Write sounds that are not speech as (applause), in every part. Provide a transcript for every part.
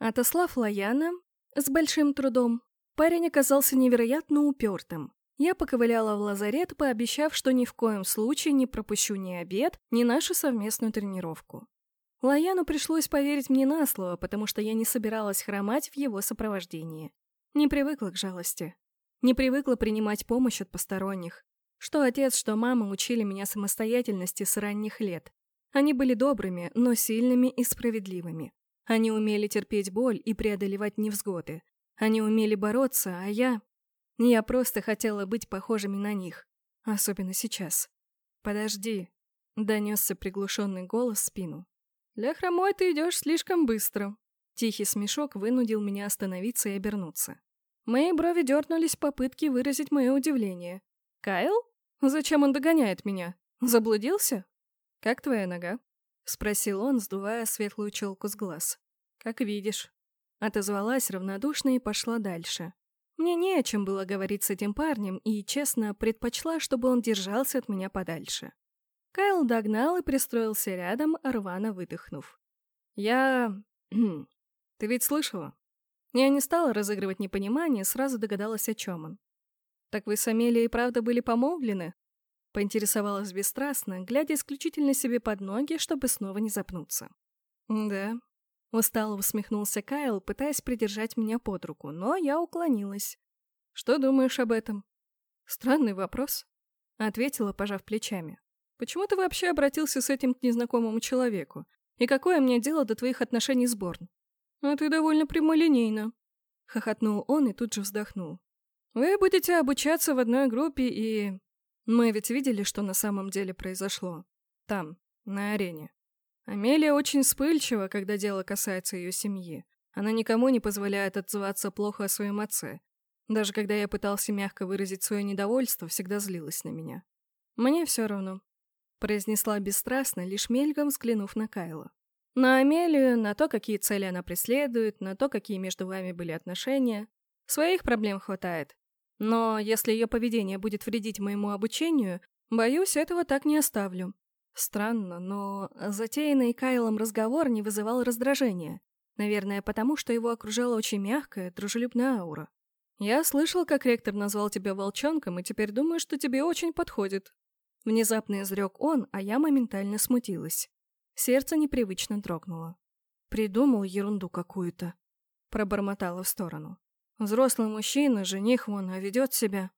Отослав Лаяна с большим трудом, парень оказался невероятно упертым. Я поковыляла в лазарет, пообещав, что ни в коем случае не пропущу ни обед, ни нашу совместную тренировку. Лаяну пришлось поверить мне на слово, потому что я не собиралась хромать в его сопровождении. Не привыкла к жалости. Не привыкла принимать помощь от посторонних. Что отец, что мама учили меня самостоятельности с ранних лет. Они были добрыми, но сильными и справедливыми. Они умели терпеть боль и преодолевать невзгоды. Они умели бороться, а я... Я просто хотела быть похожими на них. Особенно сейчас. «Подожди», — донесся приглушенный голос в спину. «Для хромой ты идешь слишком быстро». Тихий смешок вынудил меня остановиться и обернуться. Мои брови дернулись в попытке выразить мое удивление. «Кайл? Зачем он догоняет меня? Заблудился?» «Как твоя нога?» — спросил он, сдувая светлую челку с глаз. «Как видишь». Отозвалась равнодушно и пошла дальше. Мне не о чем было говорить с этим парнем, и, честно, предпочла, чтобы он держался от меня подальше. Кайл догнал и пристроился рядом, рвано выдохнув. «Я... (clears throat) Ты ведь слышала?» Я не стала разыгрывать непонимание, сразу догадалась, о чем он. «Так вы с Амелией правда были помолвлены?» Поинтересовалась бесстрастно, глядя исключительно себе под ноги, чтобы снова не запнуться. «Да». Устало усмехнулся Кайл, пытаясь придержать меня под руку, но я уклонилась. «Что думаешь об этом?» «Странный вопрос», — ответила, пожав плечами. «Почему ты вообще обратился с этим к незнакомому человеку? И какое мне дело до твоих отношений с Борн?» «А ты довольно прямолинейно», — хохотнул он и тут же вздохнул. «Вы будете обучаться в одной группе и...» Мы ведь видели, что на самом деле произошло. Там, на арене. Амелия очень вспыльчива, когда дело касается ее семьи. Она никому не позволяет отзываться плохо о своем отце. Даже когда я пытался мягко выразить свое недовольство, всегда злилась на меня. «Мне все равно», — произнесла бесстрастно, лишь мельком взглянув на Кайла. На Амелию, на то, какие цели она преследует, на то, какие между вами были отношения. Своих проблем хватает. Но если ее поведение будет вредить моему обучению, боюсь, этого так не оставлю. Странно, но затеянный Кайлом разговор не вызывал раздражения. Наверное, потому что его окружала очень мягкая, дружелюбная аура. Я слышал, как ректор назвал тебя волчонком, и теперь думаю, что тебе очень подходит. Внезапно изрек он, а я моментально смутилась. Сердце непривычно дрогнуло. Придумал ерунду какую-то. Пробормотала в сторону. Взрослый мужчина, жених вон, а ведет себя.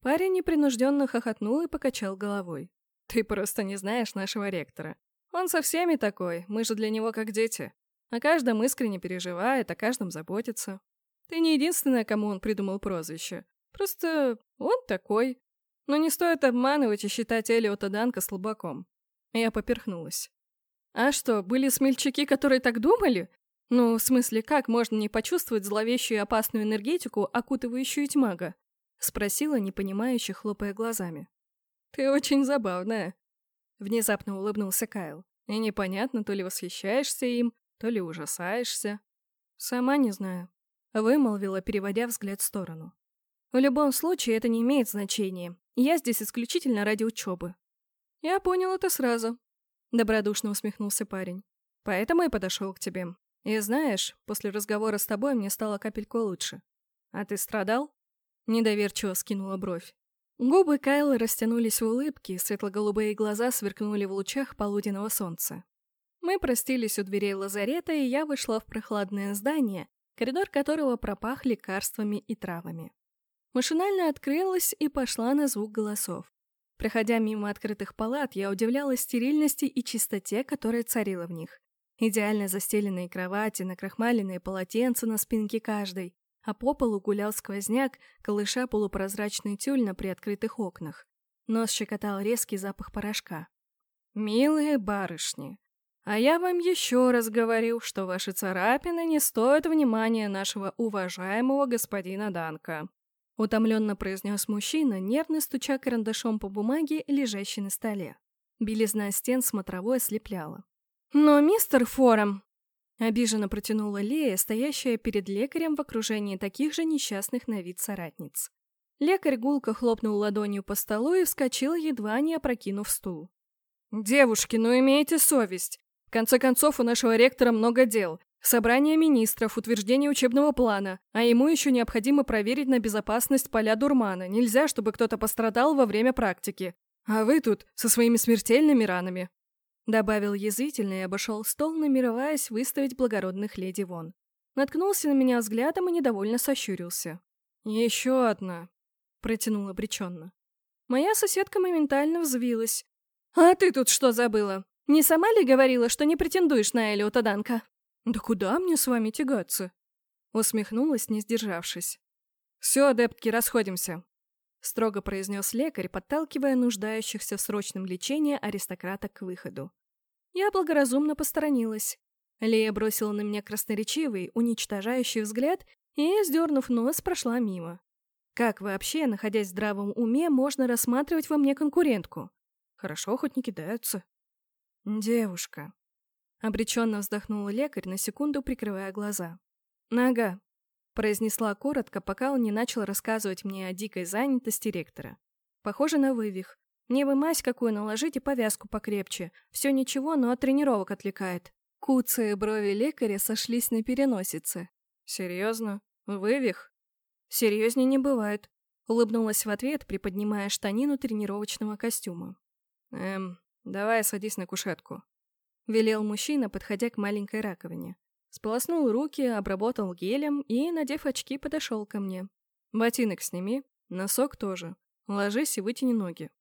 Парень непринужденно хохотнул и покачал головой. Ты просто не знаешь нашего ректора. Он со всеми такой, мы же для него как дети. О каждом искренне переживает, о каждом заботится. Ты не единственная, кому он придумал прозвище. Просто он такой. Но не стоит обманывать и считать Элиота Данка слабаком. Я поперхнулась. А что, были смельчаки, которые так думали? Ну, в смысле, как можно не почувствовать зловещую и опасную энергетику, окутывающую тьмага? Спросила, непонимающе, хлопая глазами. Ты очень забавная. Внезапно улыбнулся Кайл. И непонятно, то ли восхищаешься им, то ли ужасаешься. Сама не знаю. Вымолвила, переводя взгляд в сторону. В любом случае, это не имеет значения. Я здесь исключительно ради учебы. Я понял это сразу. Добродушно усмехнулся парень. Поэтому и подошел к тебе. И знаешь, после разговора с тобой мне стало капельку лучше. А ты страдал? Недоверчиво скинула бровь. Губы Кайла растянулись в улыбке, светло-голубые глаза сверкнули в лучах полуденного солнца. Мы простились у дверей лазарета, и я вышла в прохладное здание, коридор которого пропах лекарствами и травами. Машинально открылась и пошла на звук голосов. Проходя мимо открытых палат, я удивлялась стерильности и чистоте, которая царила в них. Идеально застеленные кровати, накрахмаленные полотенца на спинке каждой, а по полу гулял сквозняк, колыша полупрозрачный тюль на приоткрытых окнах. Нос щекотал резкий запах порошка. «Милые барышни, а я вам еще раз говорю, что ваши царапины не стоят внимания нашего уважаемого господина Данка», утомленно произнес мужчина, нервно стуча карандашом по бумаге, лежащей на столе. Белизна стен смотровой ослепляла. «Но мистер Фором...» Обиженно протянула Лея, стоящая перед лекарем в окружении таких же несчастных на вид соратниц. Лекарь гулко хлопнул ладонью по столу и вскочил, едва не опрокинув стул. «Девушки, ну имейте совесть! В конце концов, у нашего ректора много дел. Собрание министров, утверждение учебного плана, а ему еще необходимо проверить на безопасность поля дурмана. Нельзя, чтобы кто-то пострадал во время практики. А вы тут со своими смертельными ранами. Добавил язвительно и обошел стол, намереваясь выставить благородных леди вон. Наткнулся на меня взглядом и недовольно сощурился. «Еще одна», — протянул обреченно. Моя соседка моментально взвилась. «А ты тут что забыла? Не сама ли говорила, что не претендуешь на Элиота Данка?» «Да куда мне с вами тягаться?» Усмехнулась, не сдержавшись. «Все, адептки, расходимся», — строго произнес лекарь, подталкивая нуждающихся в срочном лечении аристократок к выходу. Я благоразумно посторонилась. Лея бросила на меня красноречивый, уничтожающий взгляд и, сдернув нос, прошла мимо. Как вообще, находясь в здравом уме, можно рассматривать во мне конкурентку? Хорошо, хоть не кидаются. Девушка. Обреченно вздохнул лекарь, на секунду прикрывая глаза. «Нога», — произнесла коротко, пока он не начал рассказывать мне о дикой занятости ректора. «Похоже на вывих. Мне бы мазь какую наложить и повязку покрепче. Все ничего, но от тренировок отвлекает». Куцые брови лекаря сошлись на переносице. «Серьезно? Вывих?» «Серьезнее не бывает», — улыбнулась в ответ, приподнимая штанину тренировочного костюма. «Эм, давай садись на кушетку», — велел мужчина, подходя к маленькой раковине. Сполоснул руки, обработал гелем и, надев очки, подошел ко мне. «Ботинок сними, носок тоже. Ложись и вытяни ноги».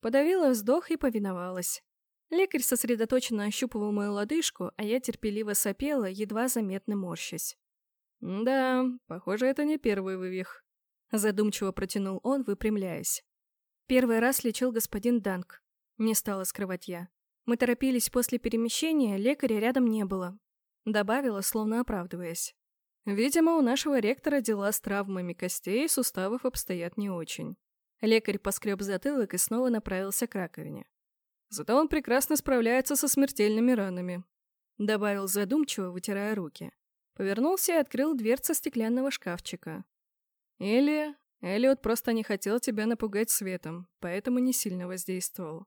Подавила вздох и повиновалась. Лекарь сосредоточенно ощупывал мою лодыжку, а я терпеливо сопела, едва заметно морщась. «Да, похоже, это не первый вывих», — задумчиво протянул он, выпрямляясь. «Первый раз лечил господин Данк», — не стала скрывать я. Мы торопились после перемещения, лекаря рядом не было. Добавила, словно оправдываясь. Видимо, у нашего ректора дела с травмами костей и суставов обстоят не очень. Лекарь поскреб затылок и снова направился к раковине. Зато он прекрасно справляется со смертельными ранами. Добавил задумчиво, вытирая руки. Повернулся и открыл дверцу стеклянного шкафчика. Или... Элliot просто не хотел тебя напугать светом, поэтому не сильно воздействовал.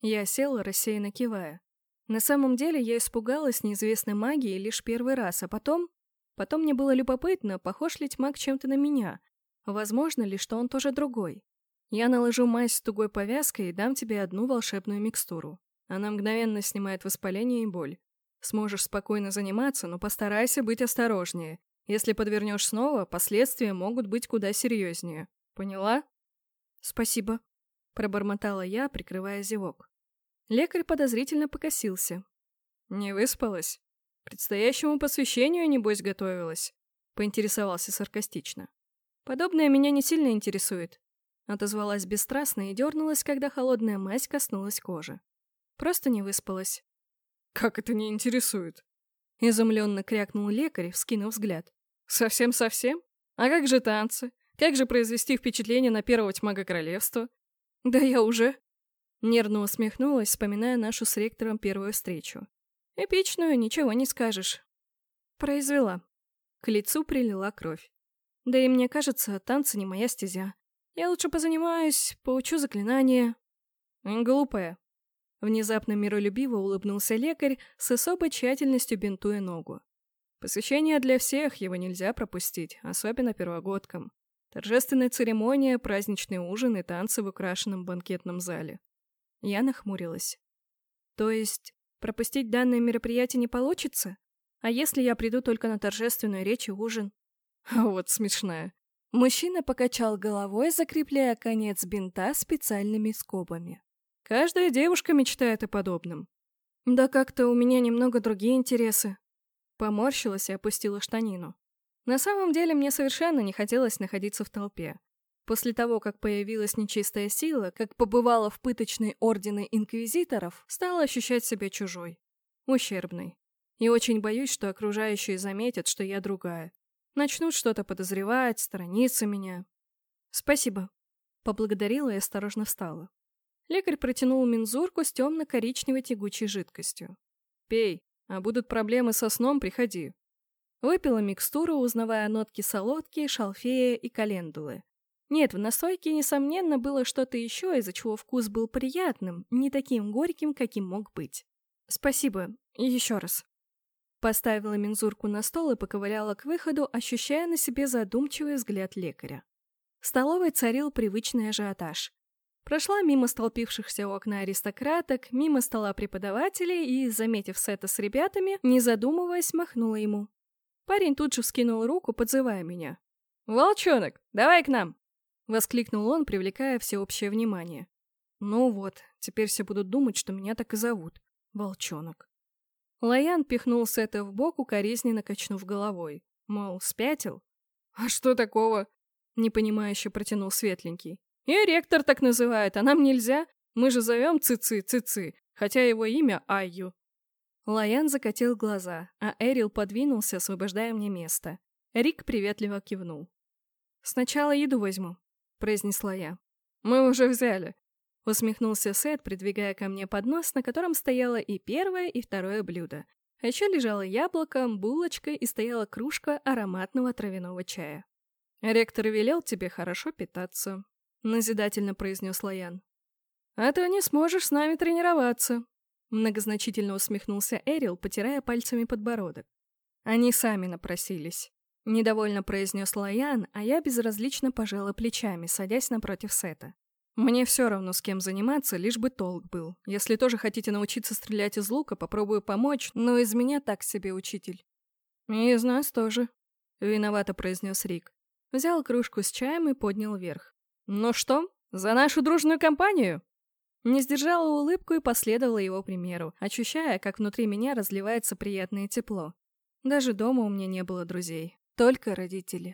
Я села, рассеянно кивая. На самом деле я испугалась неизвестной магии лишь первый раз, а потом... Потом мне было любопытно, похож ли тьмак чем-то на меня. Возможно ли, что он тоже другой. Я наложу мазь с тугой повязкой и дам тебе одну волшебную микстуру. Она мгновенно снимает воспаление и боль. Сможешь спокойно заниматься, но постарайся быть осторожнее. Если подвернешь снова, последствия могут быть куда серьезнее. Поняла? Спасибо. Пробормотала я, прикрывая зевок. Лекарь подозрительно покосился. «Не выспалась? К предстоящему посвящению, небось, готовилась?» Поинтересовался саркастично. «Подобное меня не сильно интересует». Отозвалась бесстрастно и дернулась, когда холодная мазь коснулась кожи. Просто не выспалась. «Как это не интересует?» Изумленно крякнул лекарь, вскинув взгляд. «Совсем-совсем? А как же танцы? Как же произвести впечатление на первого тьмага королевства?» «Да я уже...» Нервно усмехнулась, вспоминая нашу с ректором первую встречу. Эпичную, ничего не скажешь. Произвела. К лицу прилила кровь. Да и мне кажется, танцы не моя стезя. Я лучше позанимаюсь, поучу заклинания. Глупая. Внезапно миролюбиво улыбнулся лекарь, с особой тщательностью бинтуя ногу. Посвящение для всех, его нельзя пропустить, особенно первогодкам. Торжественная церемония, праздничный ужин и танцы в украшенном банкетном зале. Я нахмурилась. То есть, пропустить данное мероприятие не получится? А если я приду только на торжественную речь и ужин? (laughs) Вот смешная. Мужчина покачал головой, закрепляя конец бинта специальными скобами. Каждая девушка мечтает о подобном. Да как-то у меня немного другие интересы. Поморщилась и опустила штанину. На самом деле мне совершенно не хотелось находиться в толпе. После того, как появилась нечистая сила, как побывала в пыточной ордены инквизиторов, стала ощущать себя чужой, ущербной. И очень боюсь, что окружающие заметят, что я другая. Начнут что-то подозревать, сторониться меня. Спасибо. Поблагодарила и осторожно встала. Лекарь протянул мензурку с темно-коричневой тягучей жидкостью. «Пей, а будут проблемы со сном, приходи». Выпила микстуру, узнавая нотки солодки, шалфея и календулы. Нет, в настойке, несомненно, было что-то еще, из-за чего вкус был приятным, не таким горьким, каким мог быть. Спасибо. Еще раз. Поставила мензурку на стол и поковыляла к выходу, ощущая на себе задумчивый взгляд лекаря. В столовой царил привычный ажиотаж. Прошла мимо столпившихся у окна аристократок, мимо стола преподавателей и, заметив Сета с ребятами, не задумываясь, махнула ему. Парень тут же вскинул руку, подзывая меня. «Волчонок, давай к нам!» — воскликнул он, привлекая всеобщее внимание. «Ну вот, теперь все будут думать, что меня так и зовут. Волчонок». Лаян пихнул Сета в бок, укоризненно качнув головой. Мол, спятил? «А что такого?» — непонимающе протянул Светленький. И ректор так называет, а нам нельзя. Мы же зовем Цици Цици, хотя его имя Айю. Лаян закатил глаза, а Эрил подвинулся, освобождая мне место. Рик приветливо кивнул. «Сначала еду возьму», — произнесла я. «Мы уже взяли», — усмехнулся Сет, придвигая ко мне поднос, на котором стояло и первое, и второе блюдо. А еще лежало яблоко, булочка и стояла кружка ароматного травяного чая. «Ректор велел тебе хорошо питаться», назидательно произнес Лаян. «А то не сможешь с нами тренироваться», многозначительно усмехнулся Эрил, потирая пальцами подбородок. Они сами напросились. Недовольно произнес Лаян, а я безразлично пожала плечами, садясь напротив Сета. Мне все равно, с кем заниматься, лишь бы толк был. Если тоже хотите научиться стрелять из лука, попробую помочь, но из меня так себе учитель. И из нас тоже. Виновато произнес Рик. Взял кружку с чаем и поднял вверх. «Ну что, за нашу дружную компанию?» Не сдержала улыбку и последовала его примеру, ощущая, как внутри меня разливается приятное тепло. Даже дома у меня не было друзей, только родители.